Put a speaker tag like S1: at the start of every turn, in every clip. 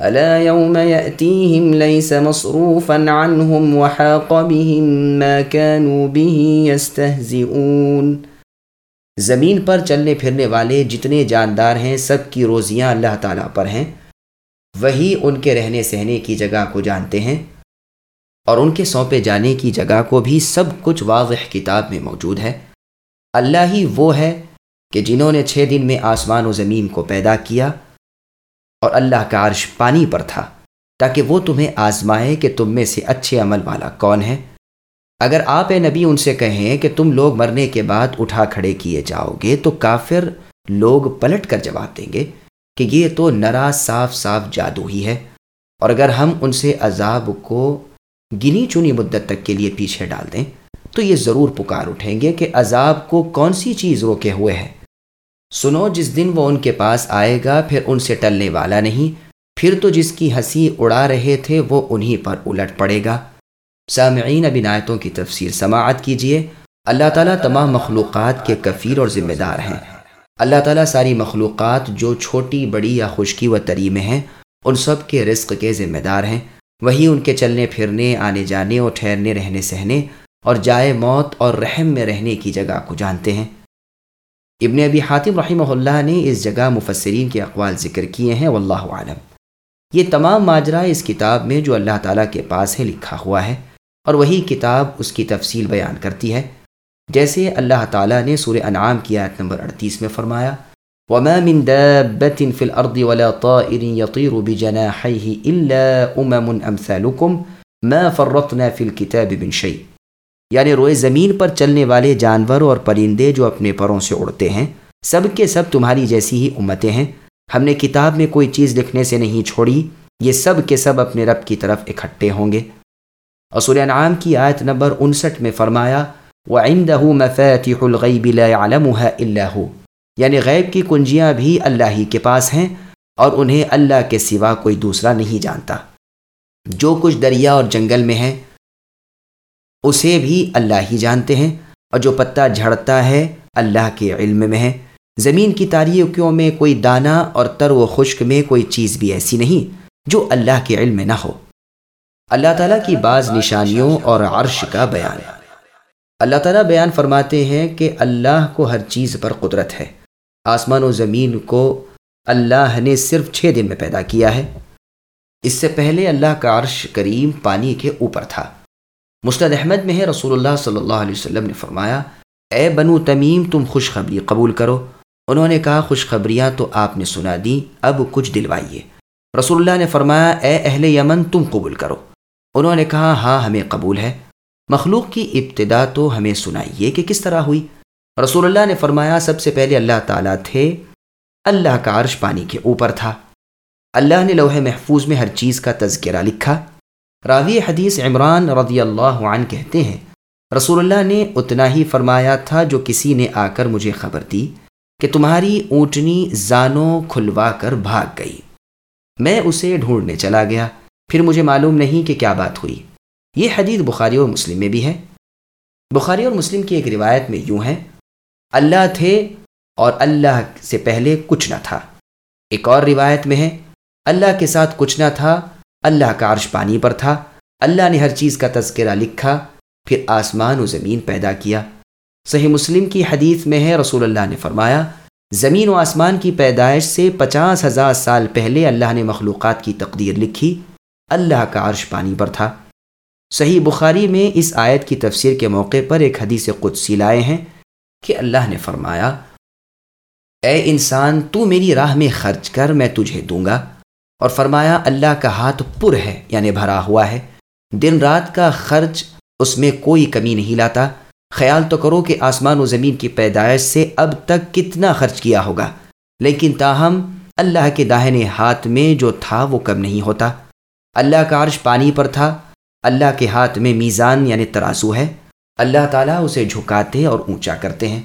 S1: ألا يوم يأتيهم ليس مصروفا عنهم وحاق بهم ما كانوا به يستهزئون۔
S2: زمین پر چلنے پھرنے والے جتنے جاندار ہیں، سب کی روزیاں اللہ تعالیٰ پر ہیں۔ وہی ان کے رہنے سہنے کی جگہ کو جانتے ہیں۔ اور ان کے سونپے جانے کی جگہ کو بھی سب کچھ واضح کتاب میں موجود ہے۔ اللہ ہی وہ ہے کہ جنہوں نے چھ دن میں آسمان و زمین کو پیدا کیا۔ اور اللہ کا عرش پانی پر تھا، تاکہ وہ تمہیں آزمائے کہ تم میں سے اچھے عمل والا کون ہے۔ اگر آپ نبی ان سے کہیں کہ تم لوگ مرنے کے بعد اٹھا کھڑے کیے جاؤ گے تو کافر لوگ پلٹ کر جواب دیں گے کہ یہ تو نرا صاف صاف جادو ہی ہے۔ اور اگر ہم ان سے عذاب کو گنی چنی مدت تک کے لیے پیچھے ڈال دیں، تو یہ ضرور پکار اٹھیں گے کہ عذاب کو کون سی چیز روکے ہوئے ہے۔ سنو جس دن وہ ان کے پاس آئے گا، پھر ان سے ٹلنے والا نہیں۔ پھر تو جس کی ہنسی اڑا رہے تھے، وہ انہی پر الٹ پڑے گا۔ سامعین، اب آیتوں کی تفسیر سماعت کیجیے اللہ تعالیٰ تمام مخلوقات کے کفیر اور ذمہ دار ہیں۔ اللہ تعالیٰ ساری مخلوقات جو چھوٹی، بڑی یا خشکی و تری میں ہیں، ان سب کے رزق کے ذمہ دار ہیں۔ وہی ان کے چلنے، پھرنے، آنے جانے اور ٹھہرنے، رہنے، سہنے اور جائے موت اور رحم میں رہنے کی جگہ کو جانتے ہیں۔ ابن ابی حاتم رحمہ اللہ نے اس جگہ مفسرین کے اقوال ذکر کیے ہیں، واللہ عالم یہ تمام ماجرا اس کتاب میں جو اللہ تعالیٰ کے پاس ہے لکھا ہوا ہے، اور وہی کتاب اس کی تفصیل بیان کرتی ہے۔ جیسے اللہ تعالیٰ نے سور انعام کی آیت نمبر 38 میں فرمایا، وما من دابة في الأرض ولا طائر يطير بجناحيه إلا أمم أمثالكم ما فرطنا في الكتاب من شيء۔ یعنی روئے زمین پر چلنے والے جانور اور پرندے جو اپنے پروں سے اڑتے ہیں، سب کے سب تمہاری جیسی ہی امتیں ہیں۔ ہم نے کتاب میں کوئی چیز لکھنے سے نہیں چھوڑی، یہ سب کے سب اپنے رب کی طرف اکٹھے ہوں گے۔ اور سورہ انعام کی آیت نمبر انسٹھ میں فرمایا، وَعِندَهُ مَفَاتِحُ الْغَيْبِ لَا يَعْلَمُهَا إِلَّا یعنی غیب کی کنجیاں بھی اللہ ہی کے پاس ہیں اور انہیں اللہ کے سوا کوئی دوسرا نہیں جانتا۔ جو کچھ دریا اور جنگل میں ہے اسے بھی اللہ ہی جانتے ہیں اور جو پتا جھڑتا ہے اللہ کے علم میں ہے۔ زمین کی تاریخیوں میں کوئی دانہ اور تر و خشک میں کوئی چیز بھی ایسی نہیں جو اللہ کے علم میں نہ ہو۔ اللہ تعالیٰ کی بعض نشانیوں اور عرش کا بیان۔ اللہ تعالیٰ بیان فرماتے ہیں کہ اللہ کو ہر چیز پر قدرت ہے۔ آسمان و زمین کو اللہ نے صرف چھ دن میں پیدا کیا ہے۔ اس سے پہلے اللہ کا عرش کریم پانی کے اوپر تھا۔ مستد احمد میں ہے، رسول اللہ صلی اللہ علیہ وسلم نے فرمایا، اے بنو تمیم، تم خوشخبری قبول کرو۔ انہوں نے کہا، خوشخبریاں تو آپ نے سنا دیں، اب کچھ دلوائیے۔ رسول اللہ نے فرمایا، اے اہل یمن، تم قبول کرو۔ انہوں نے کہا ہاں ہمیں قبول ہے۔ مخلوق کی ابتدا تو ہمیں سنائیے کہ کس طرح ہوئی۔ رسول اللہ نے فرمایا، سب سے پہلے اللہ تعالیٰ تھے۔ اللہ کا عرش پانی کے اوپر تھا۔ اللہ نے لوح محفوظ میں ہر چیز کا تذکرہ لکھا۔ راوی حدیث عمران رضی اللہ عنہ کہتے ہیں، رسول اللہ نے اتنا ہی فرمایا تھا جو کسی نے آ کر مجھے خبر دی کہ تمہاری اونٹنی زانوں کھلوا کر بھاگ گئی۔ میں اسے ڈھونڈنے چلا گیا۔ پھر مجھے معلوم نہیں کہ کیا بات ہوئی۔ یہ حدیث بخاری اور مسلم میں بھی ہے۔ بخاری اور مسلم کی ایک روایت میں یوں ہے، اللہ تھے اور اللہ سے پہلے کچھ نہ تھا۔ ایک اور روایت میں ہے، اللہ کے ساتھ کچھ نہ تھا اللہ کا عرش پانی پر تھا۔ اللہ نے ہر چیز کا تذکرہ لکھا، پھر آسمان و زمین پیدا کیا۔ صحیح مسلم کی حدیث میں ہے، رسول اللہ نے فرمایا، زمین و آسمان کی پیدائش سے پچاس ہزار سال پہلے اللہ نے مخلوقات کی تقدیر لکھی۔ اللہ کا عرش پانی پر تھا۔ صحیح بخاری میں اس آیت کی تفسیر کے موقع پر ایک حدیث قدسی لائے ہیں کہ اللہ نے فرمایا، اے انسان، تو میری راہ میں خرچ کر، میں تجھے دوں گا۔ اور فرمایا، اللہ کا ہاتھ پر ہے یعنی بھرا ہوا ہے۔ دن رات کا خرچ اس میں کوئی کمی نہیں لاتا۔ خیال تو کرو کہ آسمان و زمین کی پیدائش سے اب تک کتنا خرچ کیا ہوگا۔ لیکن تاہم، اللہ کے داہنے ہاتھ میں جو تھا وہ کم نہیں ہوتا۔ اللہ کا عرش پانی پر تھا۔ اللہ کے ہاتھ میں میزان یعنی تراسو ہے۔ اللہ تعالیٰ اسے جھکاتے اور اونچا کرتے ہیں۔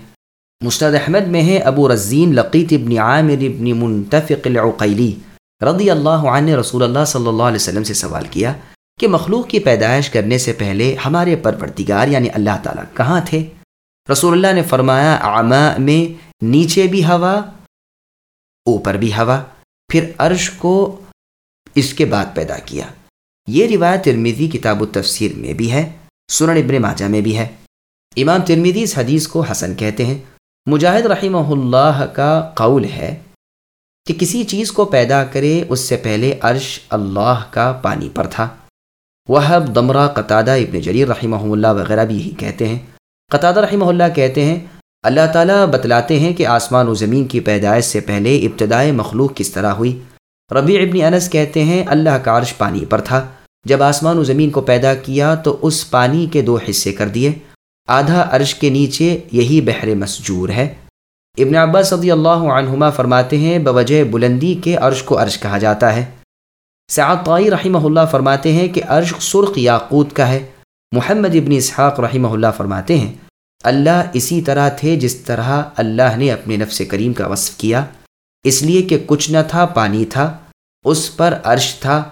S2: مستد احمد میں ہے ابو رزین لقیت ابن عامر ابن منتفق العقیلی۔ رضی اللہ عنہ رسول اللہ صلی اللہ علیہ وسلم سے سوال کیا کہ مخلوق کی پیدائش کرنے سے پہلے ہمارے پرورتگار یعنی اللہ تعالیٰ کہاں تھے؟ رسول اللہ نے فرمایا آما میں نیچے بھی ہوا، اوپر بھی ہوا۔ پھر عرش کو اس کے بعد پیدا کیا۔ یہ روایت ترمیدی کتاب و تفسیر میں بھی ہے، سنن ابن ماجہ میں بھی ہے۔ امام ترمیدی اس حدیث کو حسن کہتے ہیں۔ مجاہد رحمہ اللہ کا قول ہے کہ کسی چیز کو پیدا کرے، اس سے پہلے عرش اللہ کا پانی پر تھا۔ وہب دمرہ قطادہ ابن جریر رحمہ اللہ وغیرہ بھی یہی کہتے ہیں۔ قطادہ رحمہ اللہ کہتے ہیں، اللہ تعالیٰ بتلاتے ہیں کہ آسمان و زمین کی پیدائش سے پہلے ابتدائے مخلوق کس طرح ہوئی۔ ربیع ابن انس کہتے ہیں، اللہ کا عرش پانی پر تھا۔ جب آسمان و زمین کو پیدا کیا تو اس پانی کے دو حصے کر دیے۔ آدھا عرش کے نیچے یہی بحر مسجور ہے۔ ابن عباس صدی اللہ عنہما فرماتے ہیں، بوجہ بلندی کے عرش کو عرش کہا جاتا ہے۔ سعد طائی رحمہ اللہ فرماتے ہیں کہ عرش سرخ یاقوت کا ہے۔ محمد ابن اسحاق رحمہ اللہ فرماتے ہیں، اللہ اسی طرح تھے جس طرح اللہ نے اپنے نفس کریم کا وصف کیا۔ اس لیے کہ کچھ نہ تھا، پانی تھا، اس پر عرش تھا۔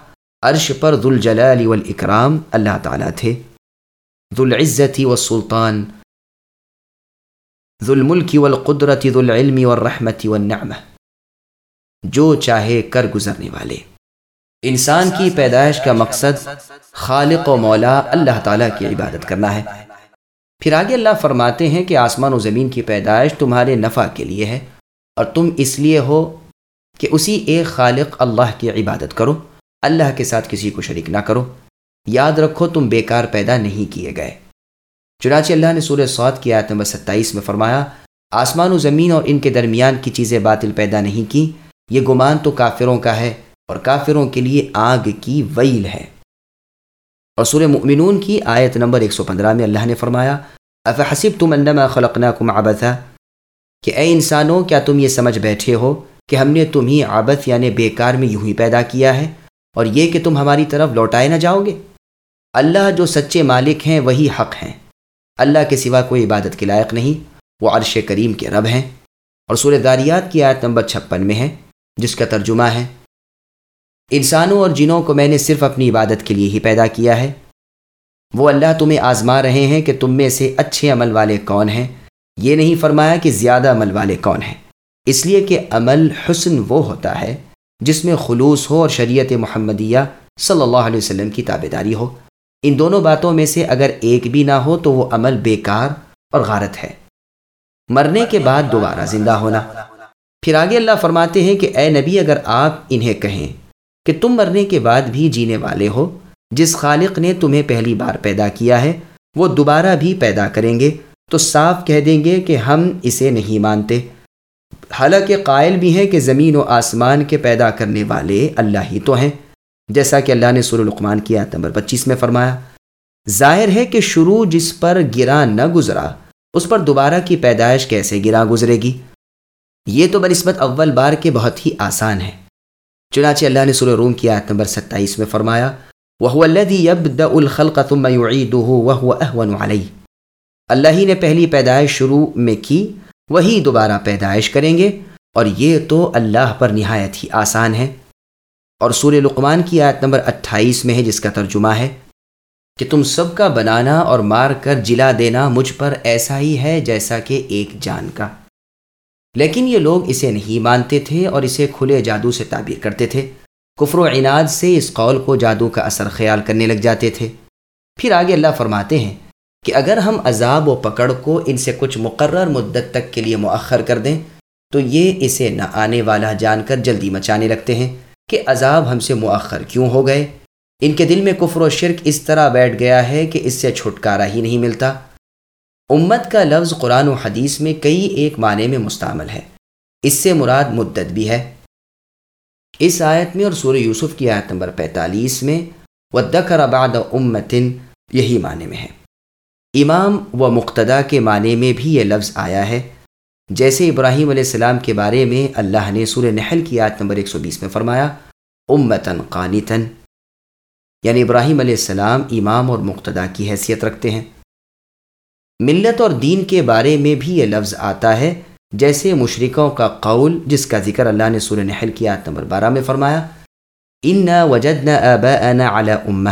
S2: عرش پر ذو الجلال والاکرام اللہ تعالیٰ تھے۔ ذو العزت والسلطان ذو الملک والقدرت ذو العلم والرحمت والنعمہ۔ جو چاہے کر گزرنے والے۔ انسان کی پیدائش کا مقصد خالق و مولا اللہ تعالیٰ کی عبادت کرنا ہے۔ پھر آگے اللہ فرماتے ہیں کہ آسمان و زمین کی پیدائش تمہارے نفع کے لیے ہے اور تم اس لیے ہو کہ اسی ایک خالق اللہ کی عبادت کرو۔ اللہ کے ساتھ کسی کو شریک نہ کرو۔ یاد رکھو تم بیکار پیدا نہیں کیے گئے۔ چنانچہ اللہ نے سورہ سعود کی آیت نمبر ستائیس میں فرمایا، آسمان و زمین اور ان کے درمیان کی چیزیں باطل پیدا نہیں کی، یہ گمان تو کافروں کا ہے اور کافروں کے لیے آگ کی ویل ہے۔ اور سورہ مؤمنون کی آیت نمبر 115 میں اللہ نے فرمایا افحسب تم انما خلقناکم عبثا؟ کہ اے انسانوں، کیا تم یہ سمجھ بیٹھے ہو کہ ہم نے تم ہی عبث یعنی بیکار میں یوں ہی پیدا کیا ہے اور یہ کہ تم ہماری طرف لوٹائے نہ جاؤ گے؟ اللہ جو سچے مالک ہیں، وہی حق ہیں۔ اللہ کے سوا کوئی عبادت کے لائق نہیں۔ وہ عرش کریم کے رب ہیں۔ اور سورہ داریات کی آیت نمبر چھپن میں ہے، جس کا ترجمہ ہے۔ انسانوں اور جنوں کو میں نے صرف اپنی عبادت کے لیے ہی پیدا کیا ہے۔ وہ اللہ تمہیں آزما رہے ہیں کہ تم میں سے اچھے عمل والے کون ہیں۔ یہ نہیں فرمایا کہ زیادہ عمل والے کون ہیں۔ اس لیے کہ عمل حسن وہ ہوتا ہے جس میں خلوص ہو اور شریعت محمدیہ صلی اللہ علیہ وسلم کی تابے داری ہو۔ ان دونوں باتوں میں سے اگر ایک بھی نہ ہو تو وہ عمل بیکار اور غارت ہے۔ مرنے کے بعد دوبارہ زندہ ہونا۔ پھر آگے اللہ فرماتے ہیں کہ اے نبی، اگر آپ انہیں کہیں کہ تم مرنے کے بعد بھی جینے والے ہو، جس خالق نے تمہیں پہلی بار پیدا کیا ہے، وہ دوبارہ بھی پیدا کریں گے، تو صاف کہہ دیں گے کہ ہم اسے نہیں مانتے۔ حالانکہ قائل بھی ہیں کہ زمین و آسمان کے پیدا کرنے والے اللہ ہی تو ہیں۔ جیسا کہ اللہ نے سر القمان کیا نمبر پچیس میں فرمایا، ظاہر ہے کہ شروع جس پر گرا نہ گزرا، اس پر دوبارہ کی پیدائش کیسے گرا گزرے گی؟ یہ تو بنسبت اول بار کے بہت ہی آسان ہے۔ چنانچہ اللہ نے سر روم کی آیت نمبر ستائیس میں فرمایا وہ اللہ ہی نے پہلی پیدائش شروع میں کی، وہی دوبارہ پیدائش کریں گے، اور یہ تو اللہ پر نہایت ہی آسان ہے۔ اور سورہ لقمان کی آیت نمبر اٹھائیس میں ہے، جس کا ترجمہ ہے، کہ تم سب کا بنانا اور مار کر جلا دینا مجھ پر ایسا ہی ہے جیسا کہ ایک جان کا۔ لیکن یہ لوگ اسے نہیں مانتے تھے اور اسے کھلے جادو سے تعبیر کرتے تھے۔ کفر و عناد سے اس قول کو جادو کا اثر خیال کرنے لگ جاتے تھے۔ پھر آگے اللہ فرماتے ہیں کہ اگر ہم عذاب و پکڑ کو ان سے کچھ مقرر مدت تک کے لیے مؤخر کر دیں، تو یہ اسے نہ آنے والا جان کر جلدی مچانے لگتے ہیں۔ کہ عذاب ہم سے مؤخر کیوں ہو گئے؟ ان کے دل میں کفر و شرک اس طرح بیٹھ گیا ہے کہ اس سے چھٹکارا ہی نہیں ملتا۔ امت کا لفظ قرآن و حدیث میں کئی ایک معنی میں مستعمل ہے۔ اس سے مراد مدت بھی ہے۔ اس آیت میں اور سورہ یوسف کی آیت نمبر پینتالیس میں ودکر بعد امتن یہی معنی میں ہے۔ امام و مقتدا کے معنی میں بھی یہ لفظ آیا ہے۔ جیسے ابراہیم علیہ السلام کے بارے میں اللہ نے سورہ نحل کی آیت نمبر 120 میں فرمایا، امتن قانتن۔ یعنی ابراہیم علیہ السلام امام اور مقتدا کی حیثیت رکھتے ہیں۔ ملت اور دین کے بارے میں بھی یہ لفظ آتا ہے، جیسے مشرقوں کا قول، جس کا ذکر اللہ نے سورہ نحل کی آیت نمبر بارہ میں فرمایا ان وجد امہ۔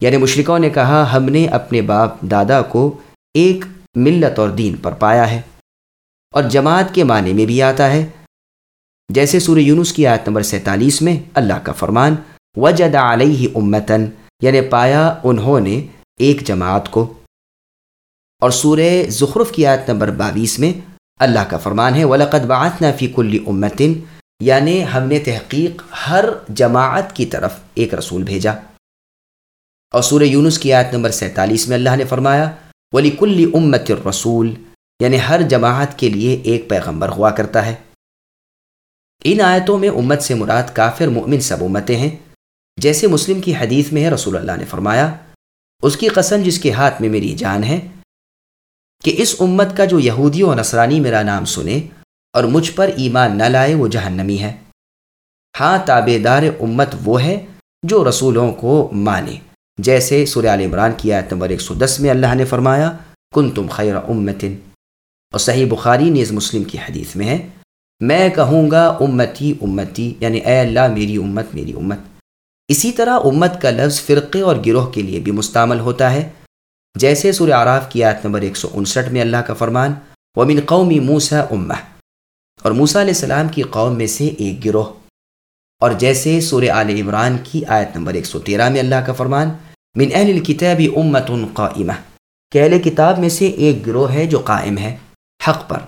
S2: یعنی مشرقوں نے کہا، ہم نے اپنے باپ دادا کو ایک ملت اور دین پر پایا ہے۔ اور جماعت کے معنی میں بھی آتا ہے۔ جیسے سورہ یونس کی آیت نمبر سینتالیس میں اللہ کا فرمان، وجد علیہ امتن یعنی پایا انہوں نے ایک جماعت کو۔ اور سورہ زخرف کی آیت نمبر باویس میں اللہ کا فرمان ہے ولاقت بعثنا فی کل امتن یعنی ہم نے تحقیق ہر جماعت کی طرف ایک رسول بھیجا۔ اور سورہ یونس کی آیت نمبر سینتالیس میں اللہ نے فرمایا ولی کل امت رسول یعنی ہر جماعت کے لیے ایک پیغمبر ہوا کرتا ہے۔ ان آیتوں میں امت سے مراد کافر مؤمن سب امتیں ہیں۔ جیسے مسلم کی حدیث میں ہے، رسول اللہ نے فرمایا، اس کی قسم جس کے ہاتھ میں میری جان ہے، کہ اس امت کا جو یہودی و نصرانی میرا نام سنے اور مجھ پر ایمان نہ لائے، وہ جہنمی ہے۔ ہاں تابے دار امت وہ ہے جو رسولوں کو مانے۔ جیسے سورہ عمران کی آیت نمبر 110 میں اللہ نے فرمایا کن تم خیر امتن۔ اور صحیح بخاری نیز مسلم کی حدیث میں ہے، میں کہوں گا امتی امتی یعنی اے اللہ میری امت میری امت۔ اسی طرح امت کا لفظ فرقے اور گروہ کے لیے بھی مستعمل ہوتا ہے۔ جیسے سورہ عراف کی آیت نمبر 159 میں اللہ کا فرمان، ومن قومی موسا امہ اور موسا علیہ السلام کی قوم میں سے ایک گروہ۔ اور جیسے سورہ آل عمران کی آیت نمبر 113 میں اللہ کا فرمان، من اہل الكتاب امت قائمہ کہ اہل کتاب میں سے ایک گروہ ہے جو قائم ہے۔ حقبر